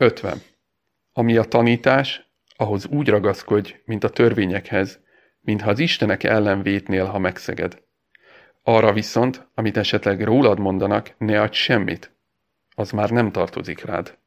50. Ami a tanítás, ahhoz úgy ragaszkodj, mint a törvényekhez, mintha az Istenek ellen vétnél, ha megszeged. Arra viszont, amit esetleg rólad mondanak, ne adj semmit. Az már nem tartozik rád.